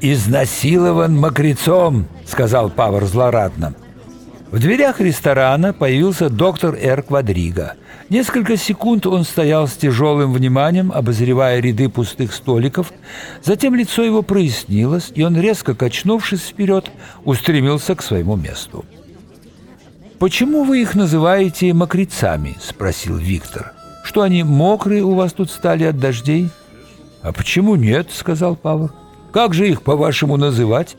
изнасилован мокрецом», — сказал Павар злорадно. В дверях ресторана появился доктор Эр Квадриго. Несколько секунд он стоял с тяжелым вниманием, обозревая ряды пустых столиков. Затем лицо его прояснилось, и он, резко качнувшись вперед, устремился к своему месту. «Почему вы их называете мокрецами?» – спросил Виктор. «Что они мокрые у вас тут стали от дождей?» «А почему нет?» – сказал Павел. «Как же их, по-вашему, называть?»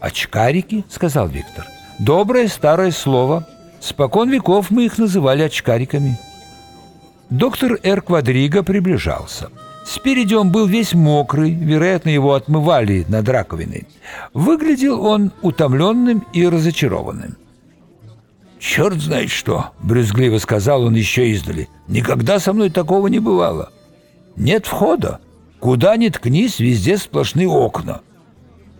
«Очкарики?» – сказал Виктор. «Доброе старое слово. Спокон веков мы их называли очкариками». Доктор Эр Квадриго приближался. Спереди он был весь мокрый, вероятно, его отмывали над раковиной. Выглядел он утомленным и разочарованным. «Черт знает что!» — брюзгливо сказал он еще издали. «Никогда со мной такого не бывало. Нет входа. Куда ни ткнись, везде сплошные окна.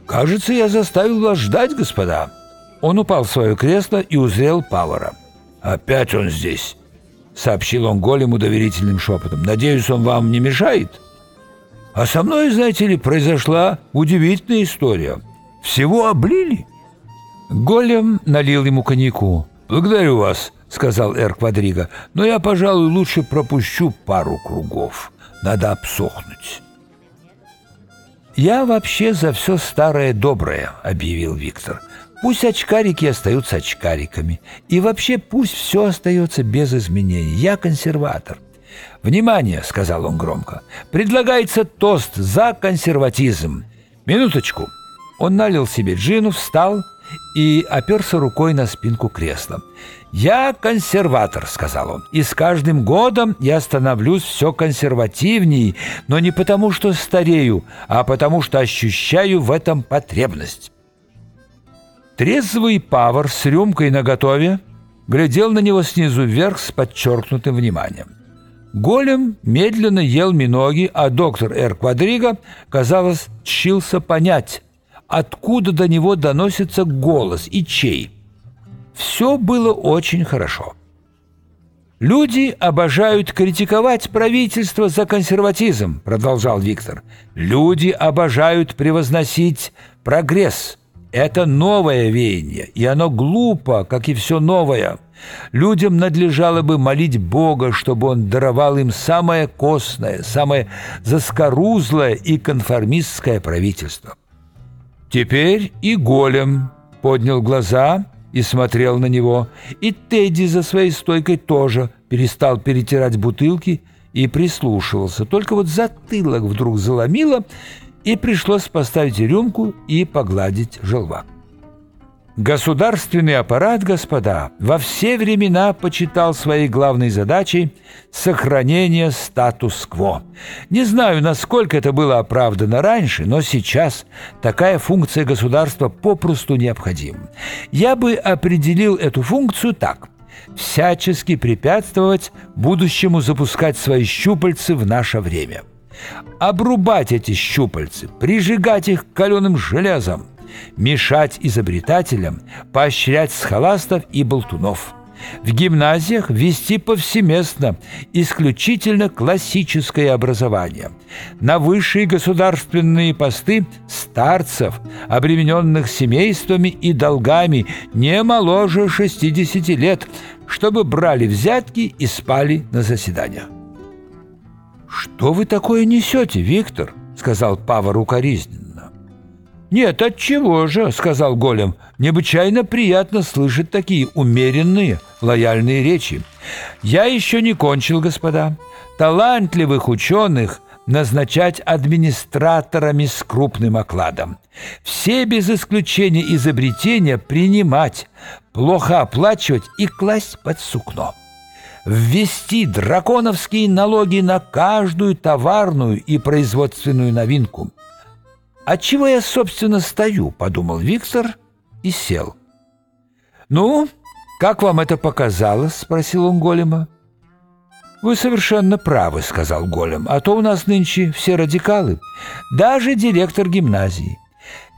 Кажется, я заставил вас ждать, господа». Он упал в свое кресло и узрел Павара. «Опять он здесь», — сообщил он голему доверительным шепотом. «Надеюсь, он вам не мешает?» «А со мной, знаете ли, произошла удивительная история. Всего облили». Голем налил ему коньяку. «Благодарю вас», — сказал Эр Квадриго, «но я, пожалуй, лучше пропущу пару кругов. Надо обсохнуть». «Я вообще за все старое доброе», — объявил Виктор. «Пусть очкарики остаются очкариками. И вообще пусть все остается без изменений. Я консерватор». «Внимание!» — сказал он громко. «Предлагается тост за консерватизм. Минуточку». Он налил себе джину, встал и оперся рукой на спинку кресла. «Я консерватор», — сказал он, — «и с каждым годом я становлюсь все консервативней, но не потому, что старею, а потому, что ощущаю в этом потребность». Трезвый павар с рюмкой наготове глядел на него снизу вверх с подчеркнутым вниманием. Голем медленно ел миноги, а доктор Эр Квадриго, казалось, чился понять, откуда до него доносится голос и чей. Все было очень хорошо. «Люди обожают критиковать правительство за консерватизм», — продолжал Виктор. «Люди обожают превозносить прогресс. Это новое веяние, и оно глупо, как и все новое. Людям надлежало бы молить Бога, чтобы Он даровал им самое костное, самое заскорузлое и конформистское правительство. Теперь и голем поднял глаза и смотрел на него, и Тедди за своей стойкой тоже перестал перетирать бутылки и прислушивался. Только вот затылок вдруг заломило, и пришлось поставить рюмку и погладить желвак. Государственный аппарат, господа, во все времена почитал своей главной задачей сохранение статус-кво. Не знаю, насколько это было оправдано раньше, но сейчас такая функция государства попросту необходима. Я бы определил эту функцию так – всячески препятствовать будущему запускать свои щупальцы в наше время. Обрубать эти щупальцы, прижигать их каленым железом – мешать изобретателям, поощрять схоластов и болтунов. В гимназиях вести повсеместно исключительно классическое образование. На высшие государственные посты старцев, обремененных семействами и долгами не моложе 60 лет, чтобы брали взятки и спали на заседаниях. «Что вы такое несете, Виктор?» — сказал Павар укоризненно. «Нет, от чего же?» — сказал Голем. «Необычайно приятно слышать такие умеренные, лояльные речи. Я еще не кончил, господа. Талантливых ученых назначать администраторами с крупным окладом. Все без исключения изобретения принимать, плохо оплачивать и класть под сукно» ввести драконовские налоги на каждую товарную и производственную новинку, «Отчего я, собственно, стою?» – подумал Виктор и сел. «Ну, как вам это показалось?» – спросил он голема. «Вы совершенно правы», — сказал Голем, «а то у нас нынче все радикалы, даже директор гимназии.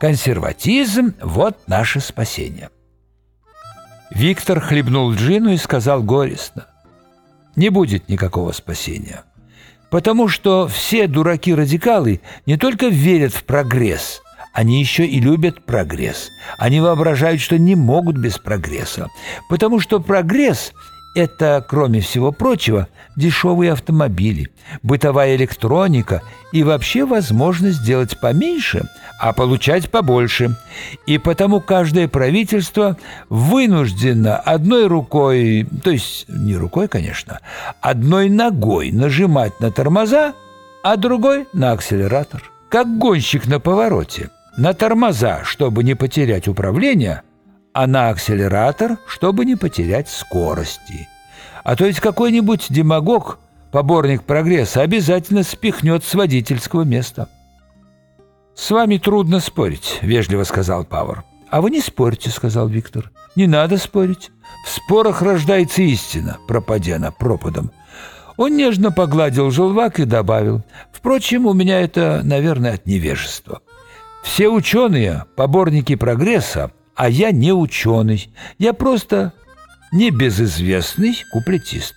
Консерватизм — вот наше спасение». Виктор хлебнул джину и сказал горестно, «Не будет никакого спасения. Потому что все дураки-радикалы не только верят в прогресс, Они еще и любят прогресс. Они воображают, что не могут без прогресса. Потому что прогресс – это, кроме всего прочего, дешевые автомобили, бытовая электроника и вообще возможность сделать поменьше, а получать побольше. И потому каждое правительство вынуждено одной рукой, то есть не рукой, конечно, одной ногой нажимать на тормоза, а другой на акселератор. Как гонщик на повороте. На тормоза, чтобы не потерять управление, а на акселератор, чтобы не потерять скорости. А то есть какой-нибудь демагог, поборник прогресса, обязательно спихнет с водительского места. «С вами трудно спорить», — вежливо сказал Павар. «А вы не спорьте», — сказал Виктор. «Не надо спорить. В спорах рождается истина, пропадя она пропадом». Он нежно погладил желвак и добавил. «Впрочем, у меня это, наверное, от невежества. Все ученые — поборники прогресса, а я не ученый. Я просто небезызвестный куплетист.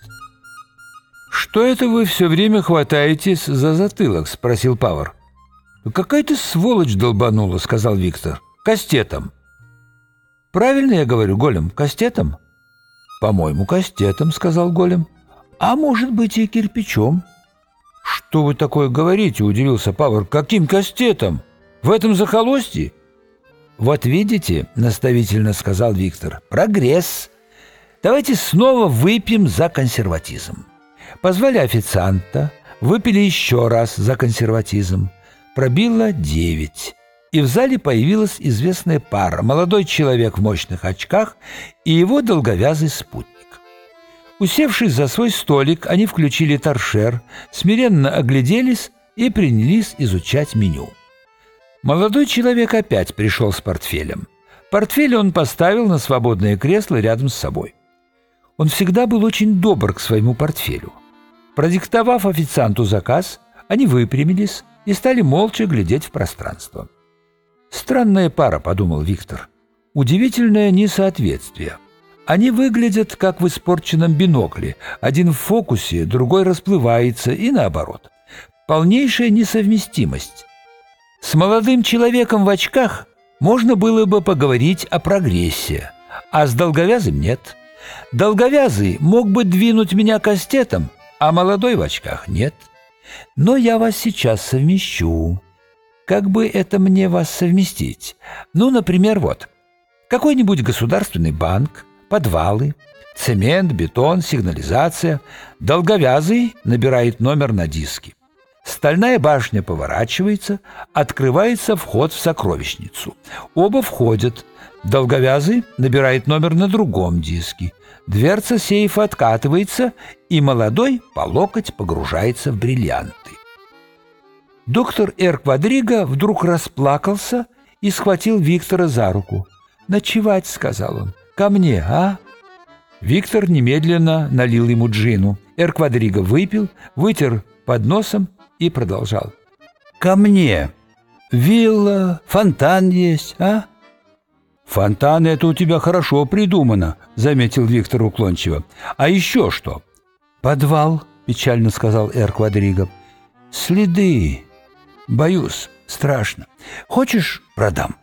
«Что это вы все время хватаетесь за затылок?» – спросил Павар. «Какая-то сволочь долбанула», – сказал Виктор. «Кастетом». «Правильно я говорю, Голем, кастетом?» «По-моему, кастетом», – сказал Голем. «А может быть и кирпичом». «Что вы такое говорите?» – удивился Павар. «Каким кастетом? В этом захолустье?» «Вот видите», – наставительно сказал Виктор, – «прогресс». Давайте снова выпьем за консерватизм. Позвали официанта, выпили еще раз за консерватизм. Пробило девять. И в зале появилась известная пара, молодой человек в мощных очках и его долговязый спутник. Усевшись за свой столик, они включили торшер, смиренно огляделись и принялись изучать меню. Молодой человек опять пришел с портфелем. Портфель он поставил на свободное кресло рядом с собой. Он всегда был очень добр к своему портфелю. Продиктовав официанту заказ, они выпрямились и стали молча глядеть в пространство. «Странная пара», — подумал Виктор. «Удивительное несоответствие. Они выглядят, как в испорченном бинокле. Один в фокусе, другой расплывается, и наоборот. Полнейшая несовместимость. С молодым человеком в очках можно было бы поговорить о прогрессе, а с долговязым нет». Долговязый мог бы двинуть меня кастетом, а молодой в очках нет. Но я вас сейчас совмещу. Как бы это мне вас совместить? Ну, например, вот. Какой-нибудь государственный банк, подвалы, цемент, бетон, сигнализация. Долговязый набирает номер на диске. Стальная башня поворачивается, открывается вход в сокровищницу. Оба входят. Долговязый набирает номер на другом диске. Дверца сейфа откатывается, и молодой по локоть погружается в бриллианты. Доктор Эр Квадриго вдруг расплакался и схватил Виктора за руку. «Ночевать», — сказал он, — «ко мне, а?» Виктор немедленно налил ему джину. Эр Квадриго выпил, вытер под носом и продолжал. «Ко мне! Вилла, фонтан есть, а?» «Фонтан — это у тебя хорошо придумано», — заметил Виктор уклончиво. «А еще что?» «Подвал», — печально сказал Эр Квадриго. «Следы. Боюсь, страшно. Хочешь, продам?»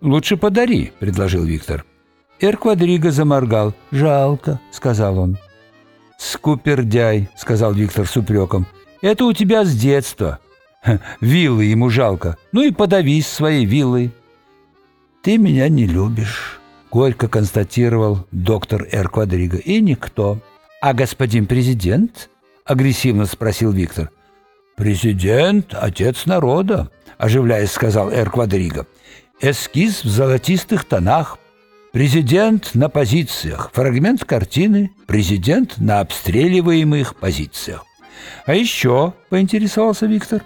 «Лучше подари», — предложил Виктор. Эр Квадриго заморгал. «Жалко», — сказал он. «Скупердяй», — сказал Виктор с упреком. «Это у тебя с детства. Виллы ему жалко. Ну и подавись своей виллой». «Ты меня не любишь», — горько констатировал доктор Эр Квадриго. «И никто». «А господин президент?» — агрессивно спросил Виктор. «Президент — отец народа», — оживляясь, сказал Эр Квадриго. «Эскиз в золотистых тонах. Президент на позициях. Фрагмент картины. Президент на обстреливаемых позициях». «А еще?» — поинтересовался Виктор.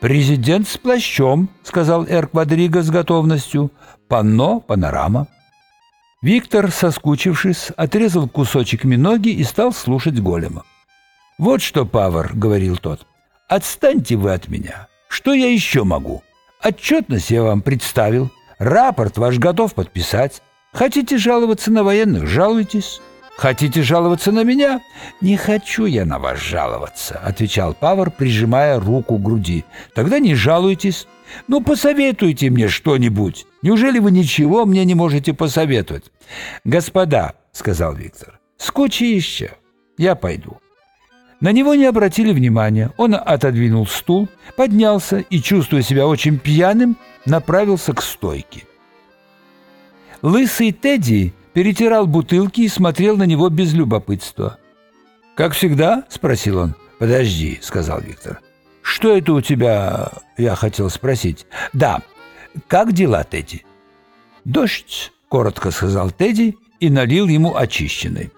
«Президент с плащом», — сказал Эр Квадриго с готовностью панно, панорама. Виктор, соскучившись, отрезал кусочек миноги и стал слушать голема. «Вот что, Павар», — говорил тот, — «отстаньте вы от меня. Что я еще могу? Отчетность я вам представил, рапорт ваш готов подписать. Хотите жаловаться на военных — жалуйтесь. Хотите жаловаться на меня? Не хочу я на вас жаловаться, отвечал Павар, прижимая руку к груди. Тогда не жалуйтесь. Ну, посоветуйте мне что-нибудь. Неужели вы ничего мне не можете посоветовать? Господа, — сказал Виктор, — скучище. Я пойду. На него не обратили внимания. Он отодвинул стул, поднялся и, чувствуя себя очень пьяным, направился к стойке. Лысый Тедди перетирал бутылки и смотрел на него без любопытства. «Как всегда?» — спросил он. «Подожди», — сказал Виктор. «Что это у тебя?» — я хотел спросить. «Да. Как дела, Тедди?» «Дождь», — коротко сказал Тедди и налил ему очищенный.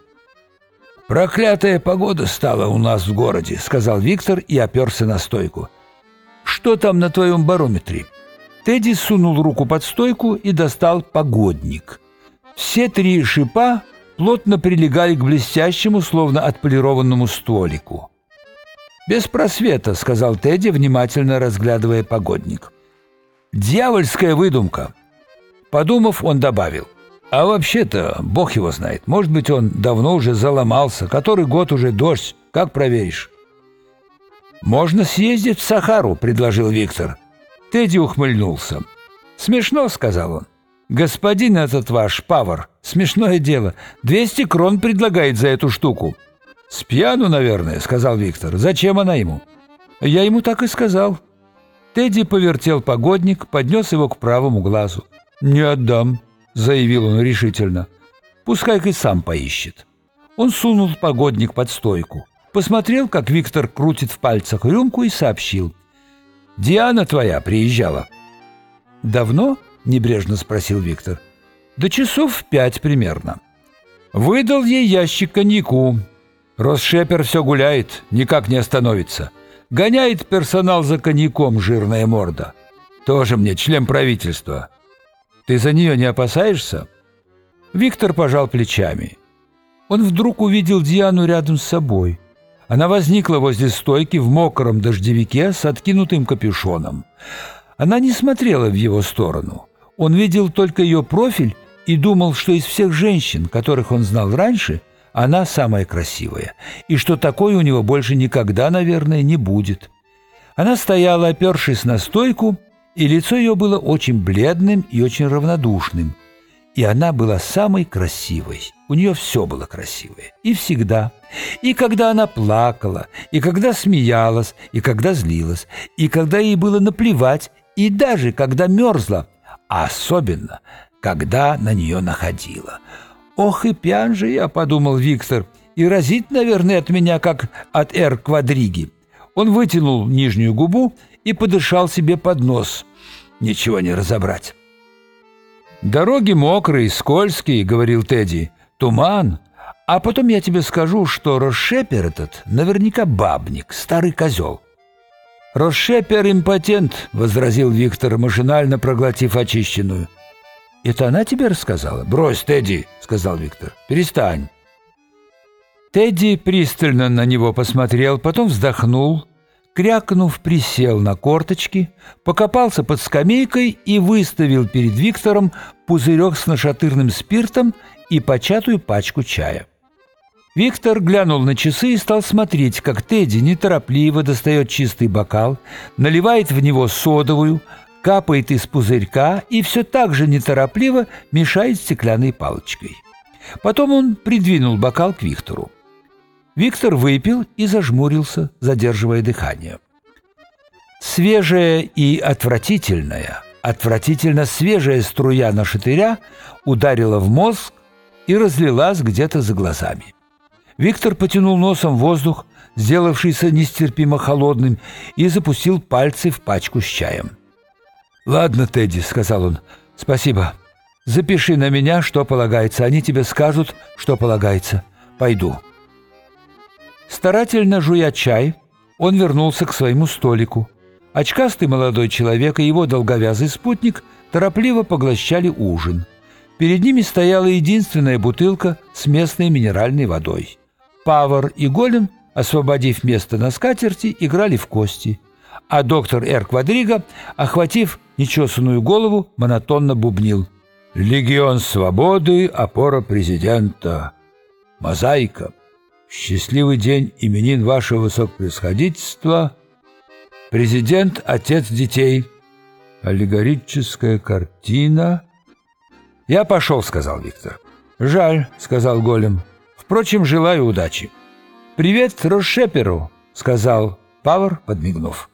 «Проклятая погода стала у нас в городе», — сказал Виктор и оперся на стойку. «Что там на твоем барометре?» Тедди сунул руку под стойку и достал погодник. Все три шипа плотно прилегали к блестящему, словно отполированному столику. «Без просвета», — сказал Тедди, внимательно разглядывая погодник. «Дьявольская выдумка!» Подумав, он добавил. «А вообще-то, бог его знает, может быть, он давно уже заломался, который год уже дождь, как проверишь?» «Можно съездить в Сахару», — предложил Виктор. Тедди ухмыльнулся. «Смешно», — сказал он. «Господин этот ваш, Павар, смешное дело, 200 крон предлагает за эту штуку». «С пьяну, наверное», — сказал Виктор. «Зачем она ему?» «Я ему так и сказал». Тедди повертел погодник, поднес его к правому глазу. «Не отдам», — заявил он решительно. «Пускай-ка сам поищет». Он сунул погодник под стойку, посмотрел, как Виктор крутит в пальцах рюмку и сообщил. «Диана твоя приезжала». «Давно?» — небрежно спросил Виктор. «До часов в пять примерно». Выдал ей ящик коньяку. Росшепер все гуляет, никак не остановится. Гоняет персонал за коньяком, жирная морда. Тоже мне член правительства. Ты за нее не опасаешься?» Виктор пожал плечами. Он вдруг увидел Диану рядом с собой. Она возникла возле стойки в мокром дождевике с откинутым капюшоном. Она не смотрела в его сторону. Он видел только ее профиль и думал, что из всех женщин, которых он знал раньше, она самая красивая, и что такой у него больше никогда, наверное, не будет. Она стояла, опершись на стойку, и лицо ее было очень бледным и очень равнодушным. И она была самой красивой. У нее все было красивое. И всегда. И когда она плакала, и когда смеялась, и когда злилась, и когда ей было наплевать, и даже когда мерзла, особенно, когда на нее находила. «Ох и пьян же я», — подумал Виктор, — «и разит, наверное, от меня, как от Эр Квадриги». Он вытянул нижнюю губу и подышал себе под нос. Ничего не разобрать. «Дороги мокрые, скользкие», — говорил Тедди. «Туман. А потом я тебе скажу, что Рошепер этот наверняка бабник, старый козел». «Рошепер импотент», — возразил Виктор, машинально проглотив очищенную. «Это она тебе рассказала?» «Брось, Тедди», — сказал Виктор. «Перестань». Тедди пристально на него посмотрел, потом вздохнул, крякнув, присел на корточки, покопался под скамейкой и выставил перед Виктором пузырек с нашатырным спиртом и початую пачку чая. Виктор глянул на часы и стал смотреть, как Тедди неторопливо достает чистый бокал, наливает в него содовую, капает из пузырька и все так же неторопливо мешает стеклянной палочкой. Потом он придвинул бокал к Виктору. Виктор выпил и зажмурился, задерживая дыхание. Свежая и отвратительная, отвратительно свежая струя на шатыря ударила в мозг и разлилась где-то за глазами. Виктор потянул носом воздух, сделавшийся нестерпимо холодным, и запустил пальцы в пачку с чаем. «Ладно, Тедди», — сказал он, — «спасибо. Запиши на меня, что полагается. Они тебе скажут, что полагается. Пойду». Старательно жуя чай, он вернулся к своему столику. Очкастый молодой человек и его долговязый спутник торопливо поглощали ужин. Перед ними стояла единственная бутылка с местной минеральной водой. Павар и Голем, освободив место на скатерти, играли в кости – а доктор Эр Квадриго, охватив нечесанную голову, монотонно бубнил. «Легион свободы, опора президента. Мозаика. Счастливый день именин вашего высокопревосходительства. Президент – отец детей. Аллегорическая картина. «Я пошел», — сказал Виктор. «Жаль», — сказал Голем. «Впрочем, желаю удачи». «Привет Рошеперу», — сказал Павар, подмигнув.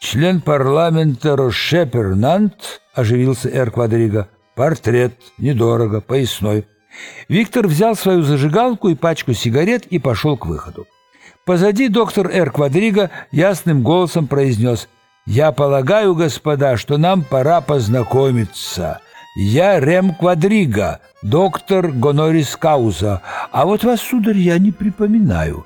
«Член парламента Рошепер Нант», — оживился Эр Квадриго. «Портрет, недорого, поясной». Виктор взял свою зажигалку и пачку сигарет и пошел к выходу. Позади доктор Эр Квадриго ясным голосом произнес «Я полагаю, господа, что нам пора познакомиться. Я Рем Квадриго, доктор Гонорис Кауза, а вот вас, сударь, я не припоминаю».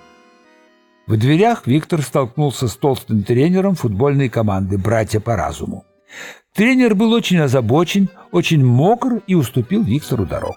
В дверях Виктор столкнулся с толстым тренером футбольной команды «Братья по разуму». Тренер был очень озабочен, очень мокр и уступил Виктору дорогу.